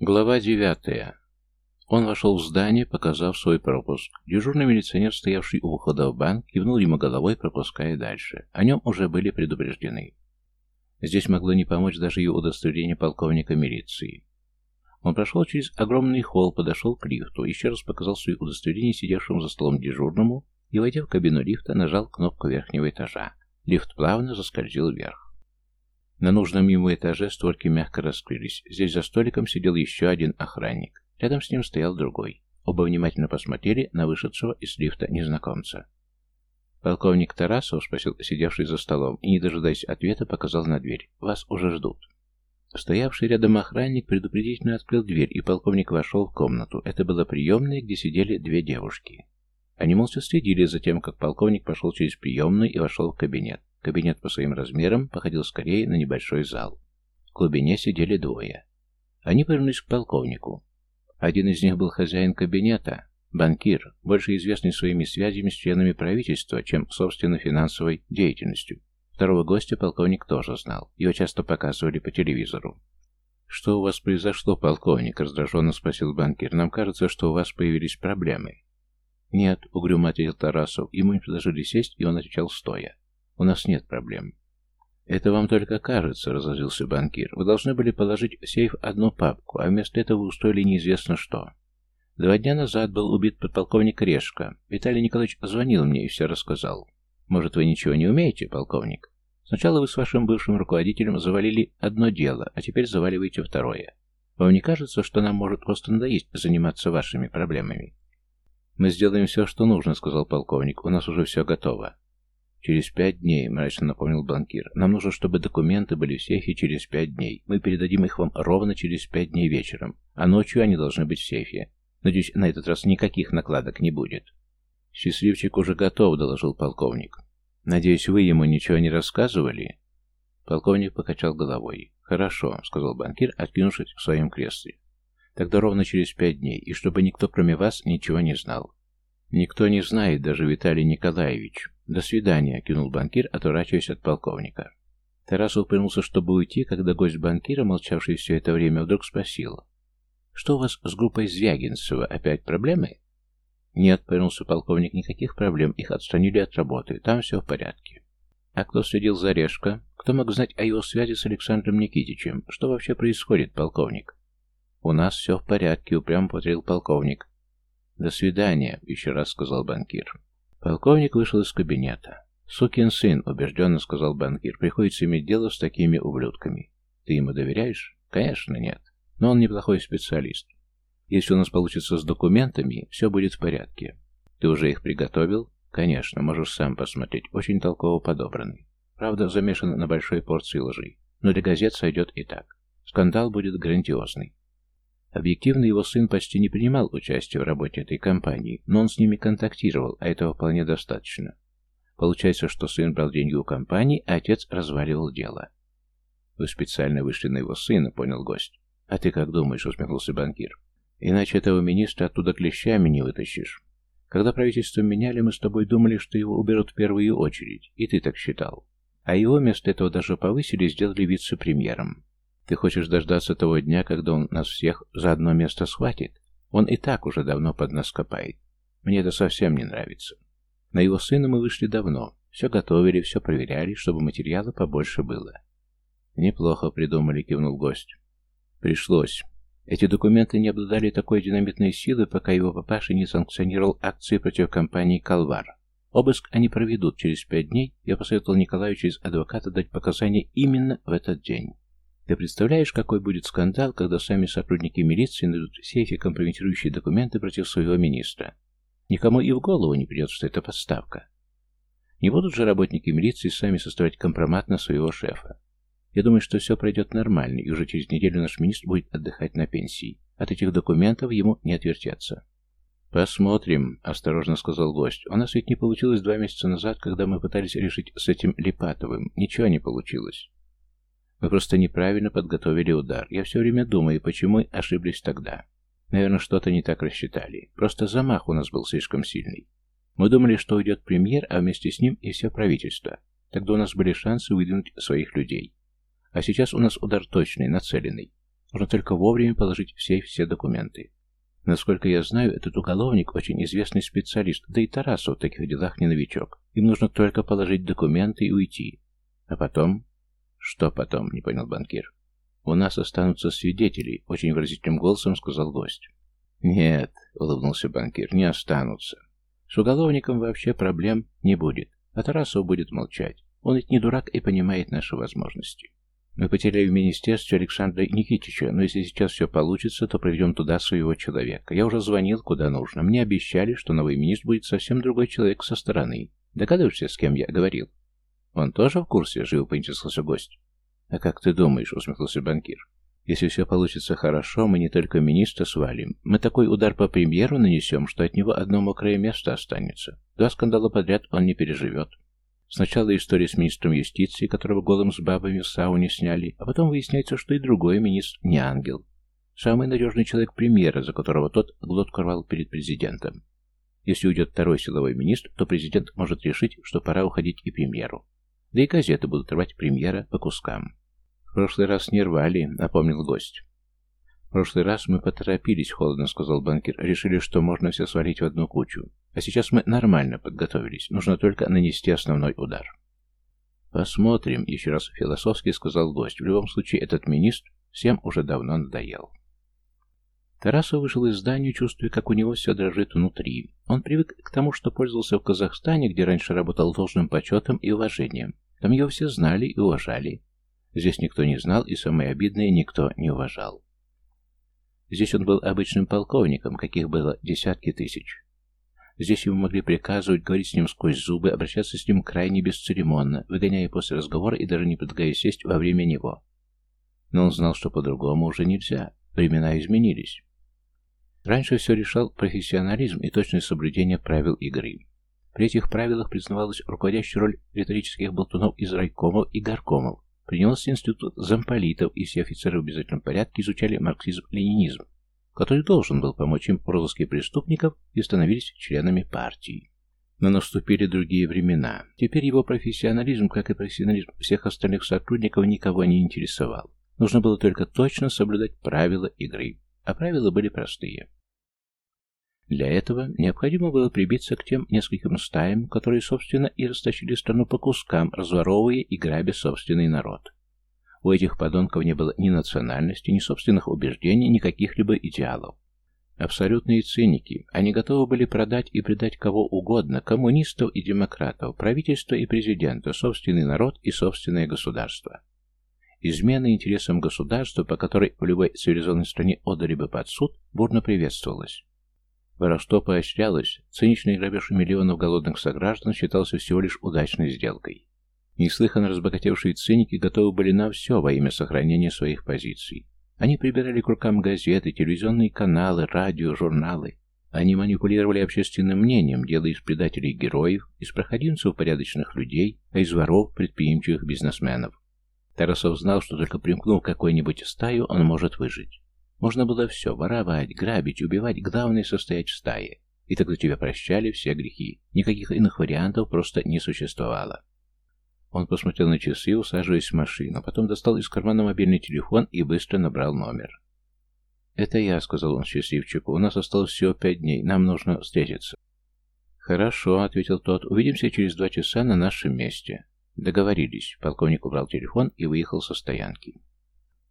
Глава девятая. Он вошел в здание, показав свой пропуск. Дежурный милиционер, стоявший у выхода в банк, кивнул ему головой, пропуская дальше. О нем уже были предупреждены. Здесь могло не помочь даже и удостоверение полковника милиции. Он прошел через огромный холл, подошел к лифту, еще раз показал свои удостоверения сидевшему за столом дежурному и, войдя в кабину лифта, нажал кнопку верхнего этажа. Лифт плавно заскользил вверх. На нужном ему этаже створки мягко раскрылись. Здесь за столиком сидел еще один охранник. Рядом с ним стоял другой. Оба внимательно посмотрели на вышедшего из лифта незнакомца. «Полковник Тарасов?» — спросил сидевший за столом, и, не дожидаясь ответа, показал на дверь. «Вас уже ждут». Стоявший рядом охранник предупредительно открыл дверь, и полковник вошел в комнату. Это была приемная, где сидели две девушки. Они молча следили за тем, как полковник пошел через приемную и вошел в кабинет. Кабинет по своим размерам походил скорее на небольшой зал. В глубине сидели двое. Они повернулись к полковнику. Один из них был хозяин кабинета, банкир, больше известный своими связями с членами правительства, чем, собственно, финансовой деятельностью. Второго гостя полковник тоже знал. Его часто показывали по телевизору. «Что у вас произошло, полковник?» – раздраженно спросил банкир. «Нам кажется, что у вас появились проблемы». «Нет», — угрюмо ответил Тарасов. Ему предложили сесть, и он отвечал стоя. «У нас нет проблем». «Это вам только кажется», — разозлился банкир. «Вы должны были положить в сейф одну папку, а вместо этого устроили неизвестно что. Два дня назад был убит подполковник Решка. Виталий Николаевич звонил мне и все рассказал. Может, вы ничего не умеете, полковник? Сначала вы с вашим бывшим руководителем завалили одно дело, а теперь заваливаете второе. Вам не кажется, что нам может просто надоесть заниматься вашими проблемами?» «Мы сделаем все, что нужно», — сказал полковник. «У нас уже все готово». «Через пять дней», — мрачно напомнил банкир. «Нам нужно, чтобы документы были в сейфе через пять дней. Мы передадим их вам ровно через пять дней вечером, а ночью они должны быть в сейфе. Надеюсь, на этот раз никаких накладок не будет». «Счастливчик уже готов», — доложил полковник. «Надеюсь, вы ему ничего не рассказывали?» Полковник покачал головой. «Хорошо», — сказал банкир, откинувшись в своем кресле. Тогда ровно через пять дней, и чтобы никто, кроме вас, ничего не знал. Никто не знает, даже Виталий Николаевич. До свидания, кинул банкир, отворачиваясь от полковника. Тарасов упрямился, чтобы уйти, когда гость банкира, молчавший все это время, вдруг спросил. «Что у вас с группой Звягинцева? Опять проблемы?» «Нет», — повернулся полковник, — «никаких проблем. Их отстранили от работы. Там все в порядке». «А кто следил за Решко? Кто мог знать о его связи с Александром Никитичем? Что вообще происходит, полковник?» «У нас все в порядке», — упрямо повторил полковник. «До свидания», — еще раз сказал банкир. Полковник вышел из кабинета. «Сукин сын», — убежденно сказал банкир, — «приходится иметь дело с такими ублюдками. Ты ему доверяешь?» «Конечно, нет. Но он неплохой специалист. Если у нас получится с документами, все будет в порядке. Ты уже их приготовил?» «Конечно, можешь сам посмотреть. Очень толково подобраны. Правда, замешан на большой порции лжи. Но для газет сойдет и так. Скандал будет грандиозный. Объективно, его сын почти не принимал участия в работе этой компании, но он с ними контактировал, а этого вполне достаточно. Получается, что сын брал деньги у компании, а отец разваливал дело. «Вы специально вышли на его сына», — понял гость. «А ты как думаешь?» — усмехнулся банкир. «Иначе этого министра оттуда клещами не вытащишь. Когда правительство меняли, мы с тобой думали, что его уберут в первую очередь, и ты так считал. А его вместо этого даже повысили сделали вице-премьером. Ты хочешь дождаться того дня, когда он нас всех за одно место схватит? Он и так уже давно под нас копает. Мне это совсем не нравится. На его сына мы вышли давно. Все готовили, все проверяли, чтобы материала побольше было. Неплохо придумали, кивнул гость. Пришлось. Эти документы не обладали такой динамитной силой, пока его папаша не санкционировал акции против компании «Калвар». Обыск они проведут через пять дней. Я посоветовал Николаю через адвоката дать показания именно в этот день. Ты представляешь, какой будет скандал, когда сами сотрудники милиции найдут все эти компрометирующие документы против своего министра? Никому и в голову не придет, что это подставка. Не будут же работники милиции сами составлять компромат на своего шефа. Я думаю, что все пройдет нормально, и уже через неделю наш министр будет отдыхать на пенсии. От этих документов ему не отвертеться. «Посмотрим», — осторожно сказал гость. «У нас ведь не получилось два месяца назад, когда мы пытались решить с этим Липатовым. Ничего не получилось. Мы просто неправильно подготовили удар. Я все время думаю, почему ошиблись тогда. Наверное, что-то не так рассчитали. Просто замах у нас был слишком сильный. Мы думали, что уйдет премьер, а вместе с ним и все правительство. Тогда у нас были шансы выдвинуть своих людей. А сейчас у нас удар точный, нацеленный. Нужно только вовремя положить в сейф все документы. Насколько я знаю, этот уголовник очень известный специалист, да и Тарасов в таких делах не новичок. Им нужно только положить документы и уйти. А потом... Что потом, не понял банкир. У нас останутся свидетели, очень выразительным голосом сказал гость. Нет, улыбнулся банкир, не останутся. С уголовником вообще проблем не будет, а Тарасов будет молчать. Он ведь не дурак и понимает наши возможности. Мы потеряли в министерстве Александра Никитича, но если сейчас все получится, то проведем туда своего человека. Я уже звонил, куда нужно. Мне обещали, что новый министр будет совсем другой человек со стороны. Догадываешься, с кем я говорил? Он тоже в курсе, живо поинтересовался гость. А как ты думаешь, усмехнулся банкир. Если все получится хорошо, мы не только министра свалим. Мы такой удар по премьеру нанесем, что от него одно мокрое место останется. Два скандала подряд он не переживет. Сначала история с министром юстиции, которого голым с бабами в сауне сняли, а потом выясняется, что и другой министр не ангел. Самый надежный человек премьера, за которого тот глотку рвал перед президентом. Если уйдет второй силовой министр, то президент может решить, что пора уходить и премьеру. Да и газеты будут рвать премьера по кускам. «В прошлый раз не рвали», — напомнил гость. «В прошлый раз мы поторопились», — холодно сказал банкир. «Решили, что можно все свалить в одну кучу. А сейчас мы нормально подготовились. Нужно только нанести основной удар». «Посмотрим», — еще раз философски сказал гость. «В любом случае, этот министр всем уже давно надоел». Тарасов вышел из здания, чувствуя, как у него все дрожит внутри. Он привык к тому, что пользовался в Казахстане, где раньше работал должным почетом и уважением. Там его все знали и уважали. Здесь никто не знал, и самое обидное, никто не уважал. Здесь он был обычным полковником, каких было десятки тысяч. Здесь ему могли приказывать, говорить с ним сквозь зубы, обращаться с ним крайне бесцеремонно, выгоняя после разговора и даже не предлагая сесть во время него. Но он знал, что по-другому уже нельзя. Времена изменились. Раньше все решал профессионализм и точное соблюдение правил игры. При этих правилах признавалась руководящая роль риторических болтунов из райкомов и горкомов, Принимался институт замполитов, и все офицеры в обязательном порядке изучали марксизм-ленинизм, который должен был помочь им в розыске преступников и становились членами партии. Но наступили другие времена. Теперь его профессионализм, как и профессионализм всех остальных сотрудников, никого не интересовал. Нужно было только точно соблюдать правила игры. А правила были простые. Для этого необходимо было прибиться к тем нескольким стаям, которые, собственно, и растащили страну по кускам, разворовывая и грабя собственный народ. У этих подонков не было ни национальности, ни собственных убеждений, ни каких-либо идеалов. Абсолютные циники. Они готовы были продать и предать кого угодно, коммунистов и демократов, правительство и президента, собственный народ и собственное государство. Измена интересам государства, по которой в любой цивилизованной стране отдали бы под суд, бурно приветствовалась. Воровство поощрялось, циничный грабеж миллионов голодных сограждан считался всего лишь удачной сделкой. Неслыханно разбогатевшие циники готовы были на все во имя сохранения своих позиций. Они прибирали к рукам газеты, телевизионные каналы, радио, журналы. Они манипулировали общественным мнением, делая из предателей героев, из проходимцев порядочных людей, а из воров предприимчивых бизнесменов. Тарасов знал, что только примкнув к какой-нибудь стаю, он может выжить. Можно было все, воровать, грабить, убивать, главное состоять в стае. И тогда тебя прощали все грехи. Никаких иных вариантов просто не существовало. Он посмотрел на часы, усаживаясь в машину, потом достал из кармана мобильный телефон и быстро набрал номер. «Это я», — сказал он счастливчику. «У нас осталось всего пять дней. Нам нужно встретиться». «Хорошо», — ответил тот. «Увидимся через два часа на нашем месте». «Договорились». Полковник убрал телефон и выехал со стоянки.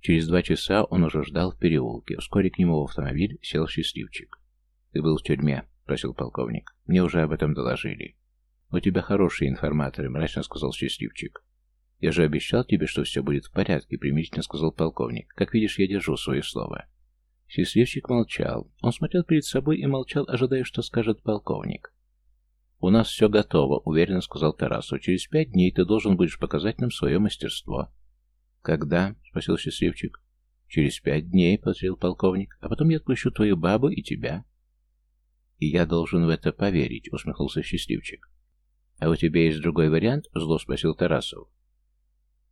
Через два часа он уже ждал в переулке. Вскоре к нему в автомобиль сел счастливчик. «Ты был в тюрьме?» — спросил полковник. «Мне уже об этом доложили». «У тебя хорошие информаторы», — мрачно сказал счастливчик. «Я же обещал тебе, что все будет в порядке», — примирительно сказал полковник. «Как видишь, я держу свое слово». Счастливчик молчал. Он смотрел перед собой и молчал, ожидая, что скажет полковник. «У нас все готово», — уверенно сказал Тарасу. «Через пять дней ты должен будешь показать нам свое мастерство». «Когда?» — спросил счастливчик. «Через пять дней», — повторил полковник, — «а потом я отпущу твою бабу и тебя». «И я должен в это поверить», — усмехнулся счастливчик. «А у тебя есть другой вариант?» — зло спросил Тарасов.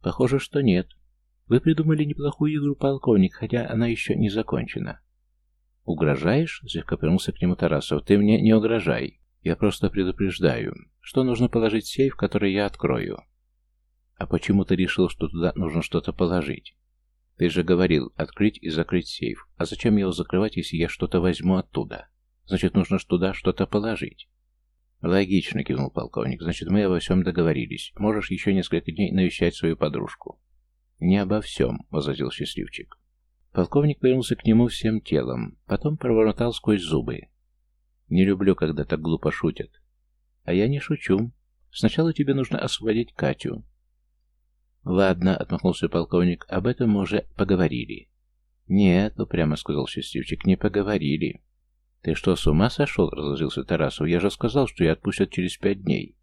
«Похоже, что нет. Вы придумали неплохую игру, полковник, хотя она еще не закончена». «Угрожаешь?» — слегка повернулся к нему Тарасов. «Ты мне не угрожай. Я просто предупреждаю, что нужно положить сейф, который я открою. А почему ты решил, что туда нужно что-то положить? Ты же говорил, открыть и закрыть сейф. А зачем его закрывать, если я что-то возьму оттуда? Значит, нужно туда что-то положить. Логично, кивнул полковник. Значит, мы обо всем договорились. Можешь еще несколько дней навещать свою подружку. Не обо всем, возразил счастливчик. Полковник повернулся к нему всем телом, потом пробормотал сквозь зубы. «Не люблю, когда так глупо шутят». «А я не шучу. Сначала тебе нужно освободить Катю». «Ладно», — отмахнулся полковник, — «об этом мы уже поговорили». «Нет», — упрямо сказал счастливчик, — «не поговорили». «Ты что, с ума сошел?» — разложился Тарасов. «Я же сказал, что ее отпустят через пять дней».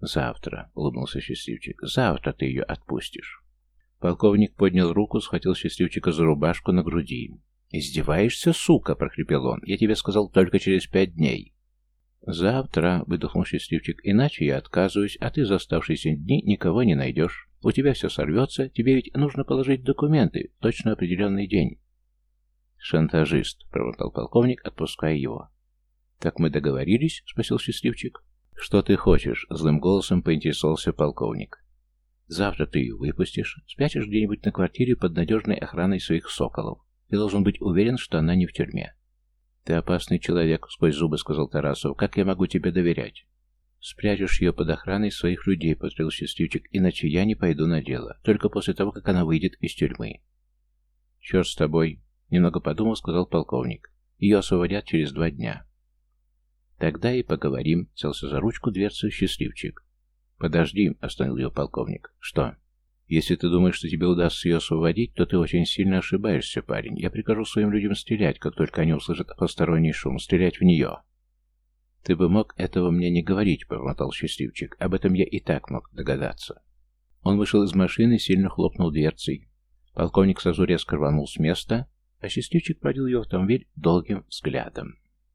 «Завтра», — улыбнулся счастливчик, — «завтра ты ее отпустишь». Полковник поднял руку, схватил счастливчика за рубашку на груди. «Издеваешься, сука?» — прохрипел он. «Я тебе сказал только через пять дней». «Завтра», — выдохнул счастливчик, — «иначе я отказываюсь, а ты за оставшиеся дни никого не найдешь. У тебя все сорвется, тебе ведь нужно положить документы точно определенный день». «Шантажист», — пробормотал полковник, отпуская его. «Так мы договорились?» — спросил счастливчик. «Что ты хочешь?» — злым голосом поинтересовался полковник. Завтра ты ее выпустишь, спрячешь где-нибудь на квартире под надежной охраной своих соколов. Ты должен быть уверен, что она не в тюрьме. Ты опасный человек, сквозь зубы сказал Тарасов. Как я могу тебе доверять? Спрячешь ее под охраной своих людей, повторил счастливчик, иначе я не пойду на дело, только после того, как она выйдет из тюрьмы. Черт с тобой, немного подумал, сказал полковник. Ее освободят через два дня. Тогда и поговорим, целся за ручку дверцы счастливчик. «Подожди», — остановил ее полковник. «Что?» «Если ты думаешь, что тебе удастся ее освободить, то ты очень сильно ошибаешься, парень. Я прикажу своим людям стрелять, как только они услышат посторонний шум, стрелять в нее». «Ты бы мог этого мне не говорить», — промотал счастливчик. «Об этом я и так мог догадаться». Он вышел из машины, сильно хлопнул дверцей. Полковник сразу резко рванул с места, а счастливчик проводил ее автомобиль долгим взглядом.